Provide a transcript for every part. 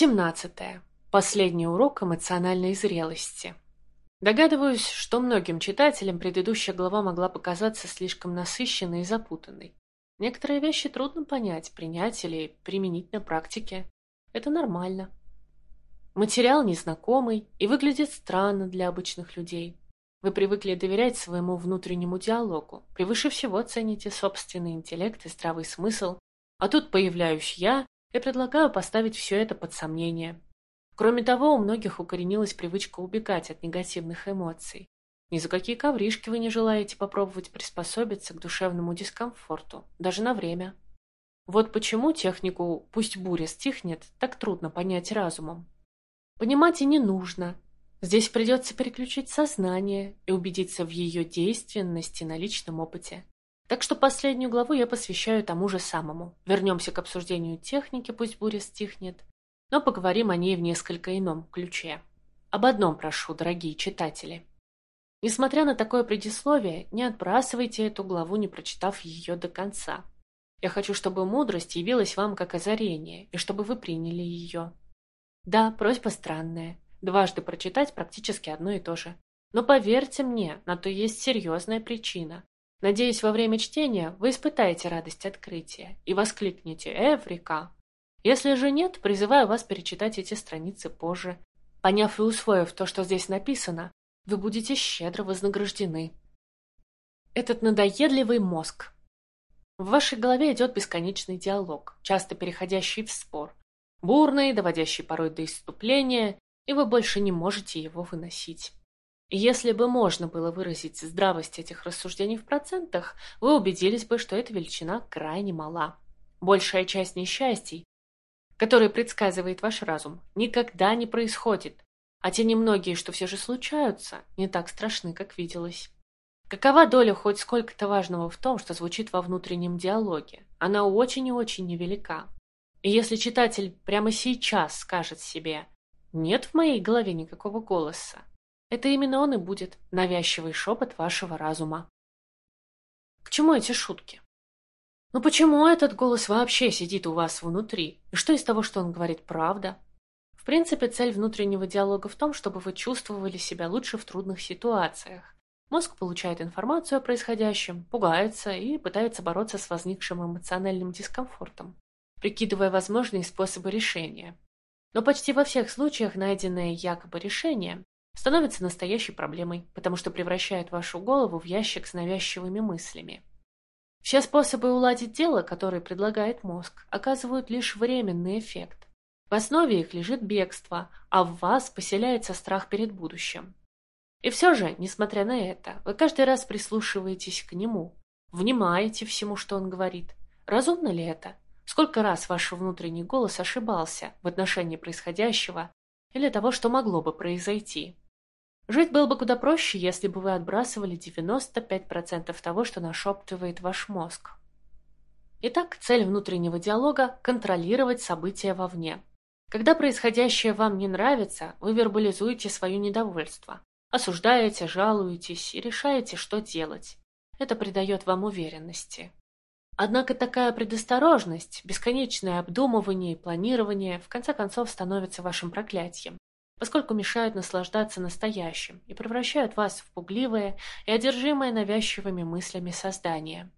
17. Последний урок эмоциональной зрелости. Догадываюсь, что многим читателям предыдущая глава могла показаться слишком насыщенной и запутанной. Некоторые вещи трудно понять, принять или применить на практике. Это нормально. Материал незнакомый и выглядит странно для обычных людей. Вы привыкли доверять своему внутреннему диалогу, превыше всего цените собственный интеллект и здравый смысл, а тут появляюсь я я предлагаю поставить все это под сомнение. Кроме того, у многих укоренилась привычка убегать от негативных эмоций. Ни за какие ковришки вы не желаете попробовать приспособиться к душевному дискомфорту, даже на время. Вот почему технику «пусть буря стихнет» так трудно понять разумом. Понимать и не нужно. Здесь придется переключить сознание и убедиться в ее действенности на личном опыте. Так что последнюю главу я посвящаю тому же самому. Вернемся к обсуждению техники, пусть буря стихнет, но поговорим о ней в несколько ином ключе. Об одном прошу, дорогие читатели. Несмотря на такое предисловие, не отбрасывайте эту главу, не прочитав ее до конца. Я хочу, чтобы мудрость явилась вам как озарение, и чтобы вы приняли ее. Да, просьба странная. Дважды прочитать практически одно и то же. Но поверьте мне, на то есть серьезная причина. Надеюсь, во время чтения вы испытаете радость открытия и воскликнете «Эврика!». Если же нет, призываю вас перечитать эти страницы позже. Поняв и усвоив то, что здесь написано, вы будете щедро вознаграждены. Этот надоедливый мозг. В вашей голове идет бесконечный диалог, часто переходящий в спор, бурный, доводящий порой до исступления, и вы больше не можете его выносить. Если бы можно было выразить здравость этих рассуждений в процентах, вы убедились бы, что эта величина крайне мала. Большая часть несчастий, которые предсказывает ваш разум, никогда не происходит, а те немногие, что все же случаются, не так страшны, как виделось. Какова доля хоть сколько-то важного в том, что звучит во внутреннем диалоге? Она очень и очень невелика. И если читатель прямо сейчас скажет себе «нет в моей голове никакого голоса», это именно он и будет, навязчивый шепот вашего разума. К чему эти шутки? Ну почему этот голос вообще сидит у вас внутри? И что из того, что он говорит, правда? В принципе, цель внутреннего диалога в том, чтобы вы чувствовали себя лучше в трудных ситуациях. Мозг получает информацию о происходящем, пугается и пытается бороться с возникшим эмоциональным дискомфортом, прикидывая возможные способы решения. Но почти во всех случаях найденное якобы решение становится настоящей проблемой, потому что превращает вашу голову в ящик с навязчивыми мыслями. Все способы уладить дело, которые предлагает мозг, оказывают лишь временный эффект. В основе их лежит бегство, а в вас поселяется страх перед будущим. И все же, несмотря на это, вы каждый раз прислушиваетесь к нему, внимаете всему, что он говорит. Разумно ли это? Сколько раз ваш внутренний голос ошибался в отношении происходящего или того, что могло бы произойти? Жить было бы куда проще, если бы вы отбрасывали 95% того, что нашептывает ваш мозг. Итак, цель внутреннего диалога – контролировать события вовне. Когда происходящее вам не нравится, вы вербализуете свое недовольство, осуждаете, жалуетесь и решаете, что делать. Это придает вам уверенности. Однако такая предосторожность, бесконечное обдумывание и планирование в конце концов становится вашим проклятием поскольку мешают наслаждаться настоящим и превращают вас в пугливое и одержимое навязчивыми мыслями создание.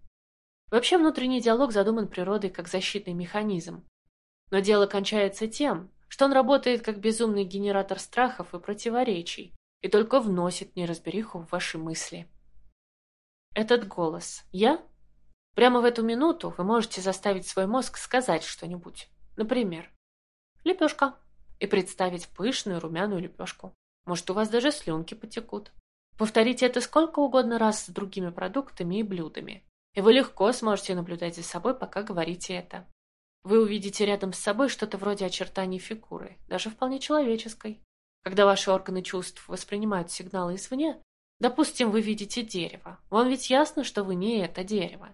Вообще внутренний диалог задуман природой как защитный механизм. Но дело кончается тем, что он работает как безумный генератор страхов и противоречий и только вносит неразбериху в ваши мысли. Этот голос «Я?» Прямо в эту минуту вы можете заставить свой мозг сказать что-нибудь. Например, «Лепешка» и представить пышную румяную лепешку. Может, у вас даже слюнки потекут. Повторите это сколько угодно раз с другими продуктами и блюдами, и вы легко сможете наблюдать за собой, пока говорите это. Вы увидите рядом с собой что-то вроде очертаний фигуры, даже вполне человеческой. Когда ваши органы чувств воспринимают сигналы извне, допустим, вы видите дерево. Вам ведь ясно, что вы не это дерево.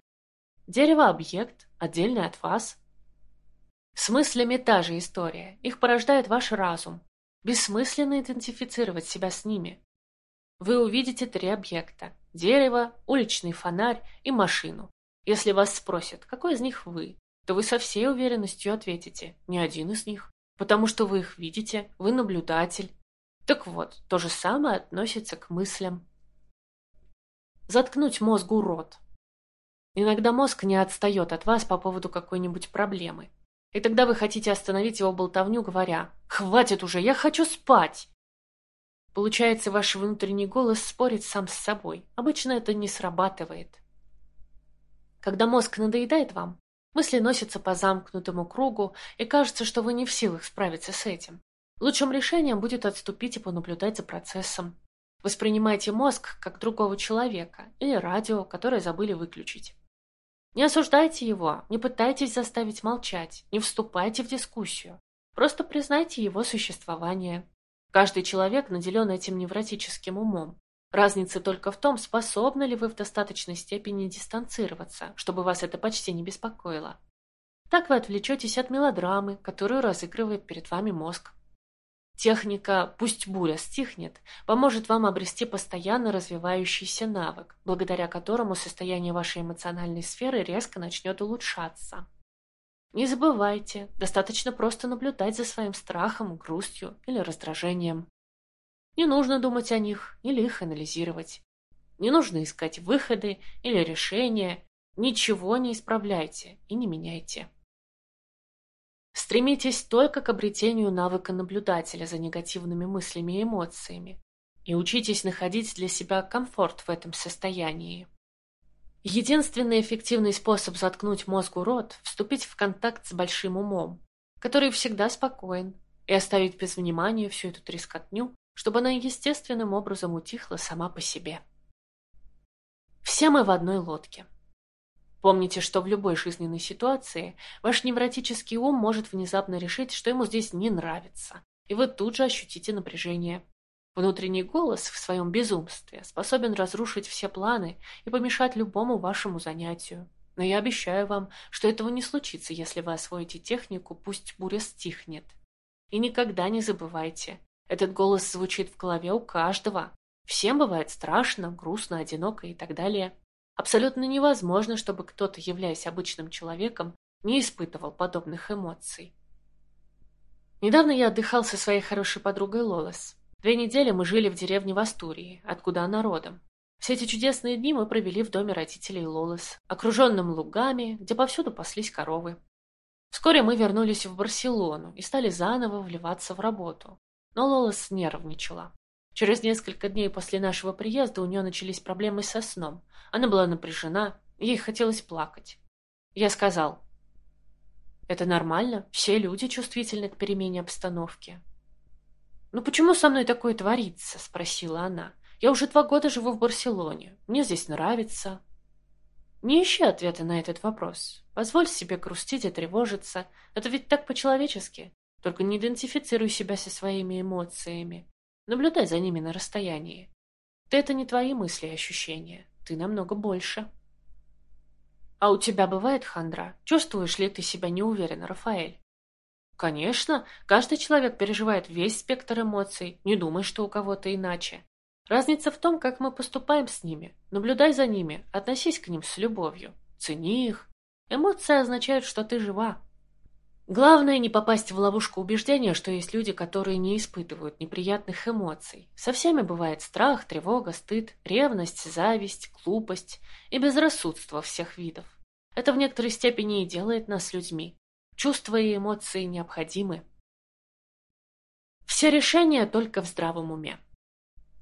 Дерево – объект, отдельный от вас, с мыслями та же история. Их порождает ваш разум. Бессмысленно идентифицировать себя с ними. Вы увидите три объекта – дерево, уличный фонарь и машину. Если вас спросят, какой из них вы, то вы со всей уверенностью ответите – ни один из них. Потому что вы их видите, вы наблюдатель. Так вот, то же самое относится к мыслям. Заткнуть мозгу рот. Иногда мозг не отстает от вас по поводу какой-нибудь проблемы. И тогда вы хотите остановить его болтовню, говоря «Хватит уже, я хочу спать!» Получается, ваш внутренний голос спорит сам с собой. Обычно это не срабатывает. Когда мозг надоедает вам, мысли носятся по замкнутому кругу, и кажется, что вы не в силах справиться с этим. Лучшим решением будет отступить и понаблюдать за процессом. Воспринимайте мозг как другого человека или радио, которое забыли выключить. Не осуждайте его, не пытайтесь заставить молчать, не вступайте в дискуссию. Просто признайте его существование. Каждый человек наделен этим невротическим умом. Разница только в том, способны ли вы в достаточной степени дистанцироваться, чтобы вас это почти не беспокоило. Так вы отвлечетесь от мелодрамы, которую разыгрывает перед вами мозг. Техника «пусть буря стихнет» поможет вам обрести постоянно развивающийся навык, благодаря которому состояние вашей эмоциональной сферы резко начнет улучшаться. Не забывайте, достаточно просто наблюдать за своим страхом, грустью или раздражением. Не нужно думать о них или их анализировать. Не нужно искать выходы или решения. Ничего не исправляйте и не меняйте. Стремитесь только к обретению навыка наблюдателя за негативными мыслями и эмоциями и учитесь находить для себя комфорт в этом состоянии. Единственный эффективный способ заткнуть мозгу рот – вступить в контакт с большим умом, который всегда спокоен, и оставить без внимания всю эту трескотню, чтобы она естественным образом утихла сама по себе. Все мы в одной лодке – Помните, что в любой жизненной ситуации ваш невротический ум может внезапно решить, что ему здесь не нравится, и вы тут же ощутите напряжение. Внутренний голос в своем безумстве способен разрушить все планы и помешать любому вашему занятию. Но я обещаю вам, что этого не случится, если вы освоите технику «пусть буря стихнет». И никогда не забывайте, этот голос звучит в голове у каждого. Всем бывает страшно, грустно, одиноко и так далее. Абсолютно невозможно, чтобы кто-то, являясь обычным человеком, не испытывал подобных эмоций. Недавно я отдыхал со своей хорошей подругой Лолос. Две недели мы жили в деревне в Астурии, откуда она родом. Все эти чудесные дни мы провели в доме родителей Лолос, окруженном лугами, где повсюду паслись коровы. Вскоре мы вернулись в Барселону и стали заново вливаться в работу. Но Лолос нервничала. Через несколько дней после нашего приезда у нее начались проблемы со сном. Она была напряжена, ей хотелось плакать. Я сказал, «Это нормально, все люди чувствительны к перемене обстановки». «Ну почему со мной такое творится?» – спросила она. «Я уже два года живу в Барселоне. Мне здесь нравится». Не ищи ответа на этот вопрос. Позволь себе грустить и тревожиться. Это ведь так по-человечески. Только не идентифицируй себя со своими эмоциями. Наблюдай за ними на расстоянии. Ты это не твои мысли и ощущения. Ты намного больше. А у тебя бывает хандра? Чувствуешь ли ты себя неуверенно, Рафаэль? Конечно, каждый человек переживает весь спектр эмоций, не думай, что у кого-то иначе. Разница в том, как мы поступаем с ними. Наблюдай за ними, относись к ним с любовью, цени их. Эмоции означают, что ты жива, Главное не попасть в ловушку убеждения, что есть люди, которые не испытывают неприятных эмоций. Со всеми бывает страх, тревога, стыд, ревность, зависть, глупость и безрассудство всех видов. Это в некоторой степени и делает нас людьми. Чувства и эмоции необходимы. Все решения только в здравом уме.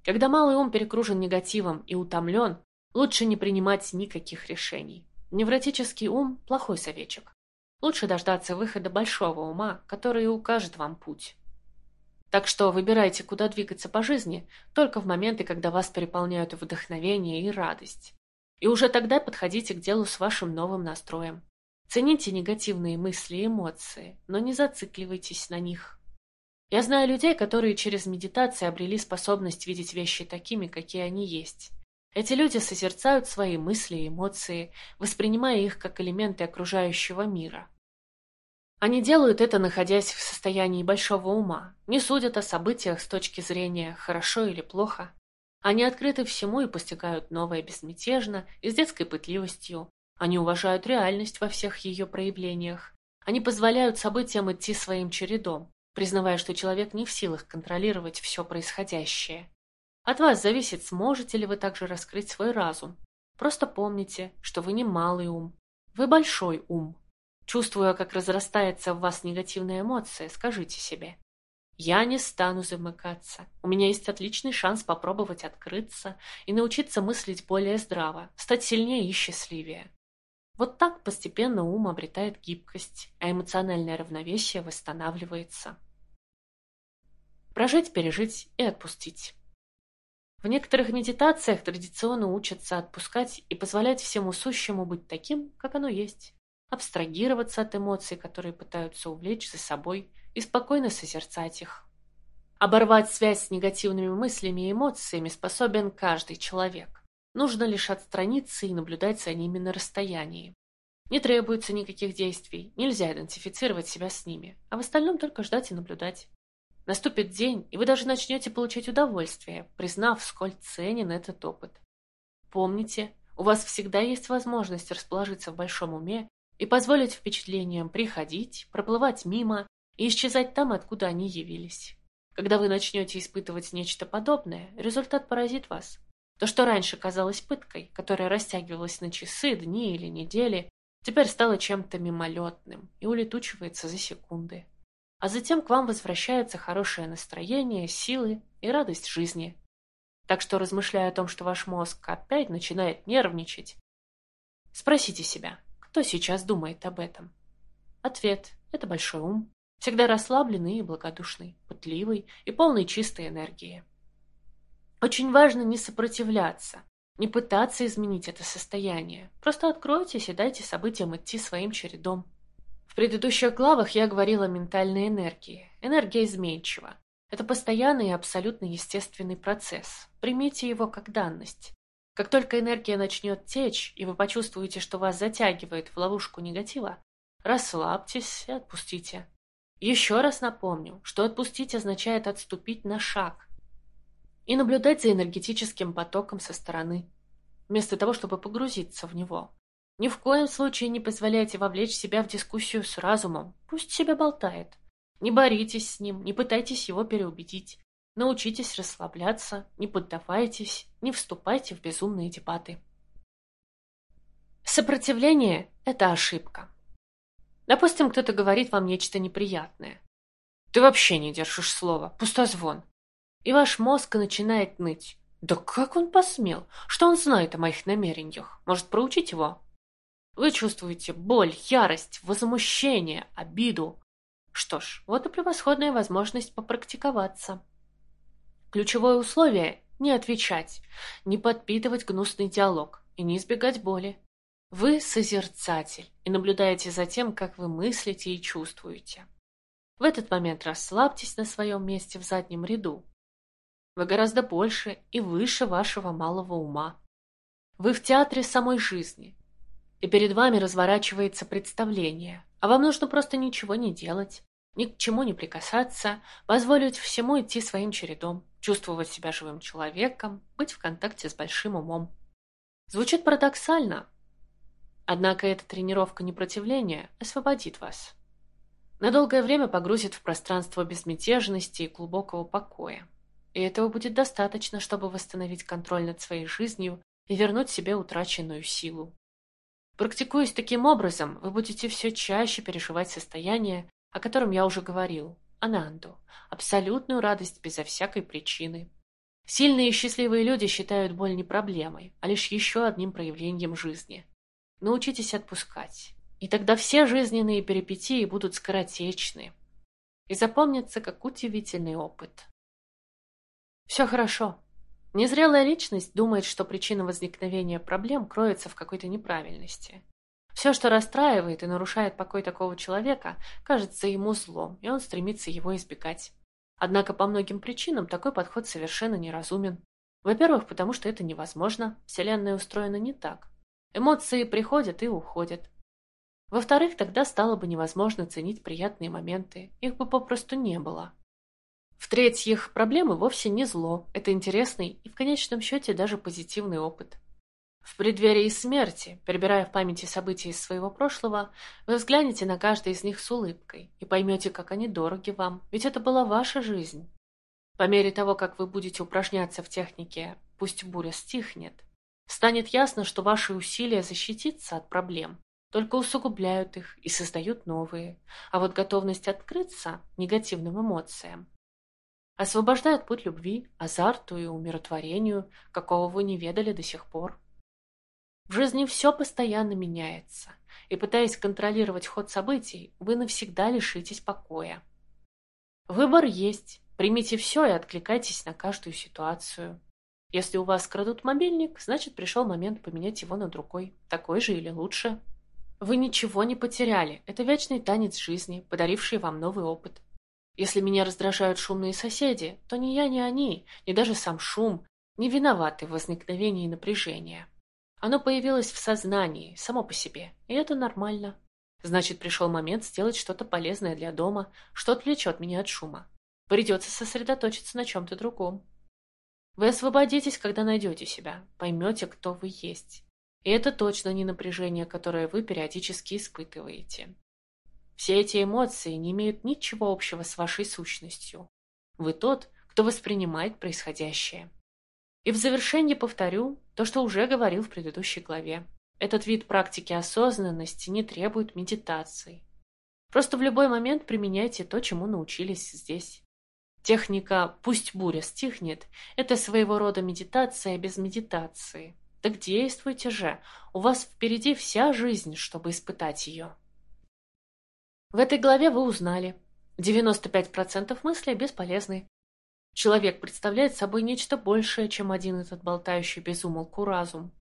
Когда малый ум перегружен негативом и утомлен, лучше не принимать никаких решений. Невротический ум – плохой советчик. Лучше дождаться выхода большого ума, который укажет вам путь. Так что выбирайте, куда двигаться по жизни, только в моменты, когда вас переполняют вдохновение и радость. И уже тогда подходите к делу с вашим новым настроем. Цените негативные мысли и эмоции, но не зацикливайтесь на них. Я знаю людей, которые через медитацию обрели способность видеть вещи такими, какие они есть. Эти люди созерцают свои мысли и эмоции, воспринимая их как элементы окружающего мира. Они делают это, находясь в состоянии большого ума, не судят о событиях с точки зрения «хорошо» или «плохо». Они открыты всему и постигают новое безмятежно и с детской пытливостью. Они уважают реальность во всех ее проявлениях. Они позволяют событиям идти своим чередом, признавая, что человек не в силах контролировать все происходящее. От вас зависит, сможете ли вы также раскрыть свой разум. Просто помните, что вы не малый ум, вы большой ум. Чувствуя, как разрастается в вас негативная эмоция, скажите себе «Я не стану замыкаться. У меня есть отличный шанс попробовать открыться и научиться мыслить более здраво, стать сильнее и счастливее». Вот так постепенно ум обретает гибкость, а эмоциональное равновесие восстанавливается. Прожить, пережить и отпустить. В некоторых медитациях традиционно учатся отпускать и позволять всему сущему быть таким, как оно есть. Абстрагироваться от эмоций, которые пытаются увлечь за собой, и спокойно созерцать их. Оборвать связь с негативными мыслями и эмоциями способен каждый человек. Нужно лишь отстраниться и наблюдать за ними на расстоянии. Не требуется никаких действий, нельзя идентифицировать себя с ними, а в остальном только ждать и наблюдать. Наступит день, и вы даже начнете получать удовольствие, признав, сколь ценен этот опыт. Помните, у вас всегда есть возможность расположиться в большом уме и позволить впечатлениям приходить, проплывать мимо и исчезать там, откуда они явились. Когда вы начнете испытывать нечто подобное, результат поразит вас. То, что раньше казалось пыткой, которая растягивалась на часы, дни или недели, теперь стало чем-то мимолетным и улетучивается за секунды а затем к вам возвращается хорошее настроение, силы и радость жизни. Так что, размышляя о том, что ваш мозг опять начинает нервничать, спросите себя, кто сейчас думает об этом? Ответ – это большой ум, всегда расслабленный и благодушный, пытливый и полный чистой энергии. Очень важно не сопротивляться, не пытаться изменить это состояние. Просто откройтесь и дайте событиям идти своим чередом. Предыдущих главах я говорила о ментальной энергии. Энергия изменчива. Это постоянный и абсолютно естественный процесс. Примите его как данность. Как только энергия начнет течь, и вы почувствуете, что вас затягивает в ловушку негатива, расслабьтесь и отпустите. Еще раз напомню, что отпустить означает отступить на шаг и наблюдать за энергетическим потоком со стороны, вместо того, чтобы погрузиться в него. Ни в коем случае не позволяйте вовлечь себя в дискуссию с разумом. Пусть себе болтает. Не боритесь с ним, не пытайтесь его переубедить. Научитесь расслабляться, не поддавайтесь, не вступайте в безумные дебаты. Сопротивление – это ошибка. Допустим, кто-то говорит вам нечто неприятное. Ты вообще не держишь слова, пустозвон. И ваш мозг начинает ныть. Да как он посмел? Что он знает о моих намерениях? Может, проучить его? Вы чувствуете боль, ярость, возмущение, обиду. Что ж, вот и превосходная возможность попрактиковаться. Ключевое условие – не отвечать, не подпитывать гнусный диалог и не избегать боли. Вы созерцатель и наблюдаете за тем, как вы мыслите и чувствуете. В этот момент расслабьтесь на своем месте в заднем ряду. Вы гораздо больше и выше вашего малого ума. Вы в театре самой жизни, и перед вами разворачивается представление, а вам нужно просто ничего не делать, ни к чему не прикасаться, позволить всему идти своим чередом, чувствовать себя живым человеком, быть в контакте с большим умом. Звучит парадоксально, однако эта тренировка непротивления освободит вас. На долгое время погрузит в пространство безмятежности и глубокого покоя. И этого будет достаточно, чтобы восстановить контроль над своей жизнью и вернуть себе утраченную силу. Практикуясь таким образом, вы будете все чаще переживать состояние, о котором я уже говорил, ананду, абсолютную радость безо всякой причины. Сильные и счастливые люди считают боль не проблемой, а лишь еще одним проявлением жизни. Научитесь отпускать, и тогда все жизненные перипетии будут скоротечны и запомнятся как удивительный опыт. Все хорошо. Незрелая личность думает, что причина возникновения проблем кроется в какой-то неправильности. Все, что расстраивает и нарушает покой такого человека, кажется ему злом, и он стремится его избегать. Однако по многим причинам такой подход совершенно неразумен. Во-первых, потому что это невозможно, Вселенная устроена не так. Эмоции приходят и уходят. Во-вторых, тогда стало бы невозможно ценить приятные моменты, их бы попросту не было. В-третьих, проблемы вовсе не зло, это интересный и в конечном счете даже позитивный опыт. В преддверии смерти, перебирая в памяти события из своего прошлого, вы взглянете на каждый из них с улыбкой и поймете, как они дороги вам, ведь это была ваша жизнь. По мере того, как вы будете упражняться в технике «пусть буря стихнет», станет ясно, что ваши усилия защититься от проблем только усугубляют их и создают новые, а вот готовность открыться негативным эмоциям освобождает путь любви, азарту и умиротворению, какого вы не ведали до сих пор. В жизни все постоянно меняется, и пытаясь контролировать ход событий, вы навсегда лишитесь покоя. Выбор есть, примите все и откликайтесь на каждую ситуацию. Если у вас крадут мобильник, значит пришел момент поменять его на другой, такой же или лучше. Вы ничего не потеряли, это вечный танец жизни, подаривший вам новый опыт. Если меня раздражают шумные соседи, то ни я, ни они, ни даже сам шум не виноваты в возникновении напряжения. Оно появилось в сознании, само по себе, и это нормально. Значит, пришел момент сделать что-то полезное для дома, что отвлечет меня от шума. Придется сосредоточиться на чем-то другом. Вы освободитесь, когда найдете себя, поймете, кто вы есть. И это точно не напряжение, которое вы периодически испытываете. Все эти эмоции не имеют ничего общего с вашей сущностью. Вы тот, кто воспринимает происходящее. И в завершение повторю то, что уже говорил в предыдущей главе. Этот вид практики осознанности не требует медитации. Просто в любой момент применяйте то, чему научились здесь. Техника «пусть буря стихнет» – это своего рода медитация без медитации. Так действуйте же, у вас впереди вся жизнь, чтобы испытать ее. В этой главе вы узнали. 95% мыслей бесполезны. Человек представляет собой нечто большее, чем один этот болтающий безумолку разум.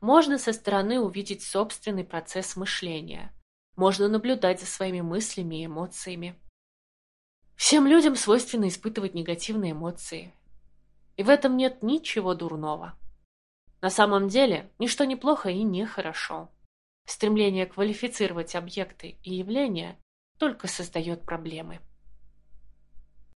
Можно со стороны увидеть собственный процесс мышления. Можно наблюдать за своими мыслями и эмоциями. Всем людям свойственно испытывать негативные эмоции. И в этом нет ничего дурного. На самом деле, ничто не плохо и не хорошо. Стремление квалифицировать объекты и явления только создает проблемы.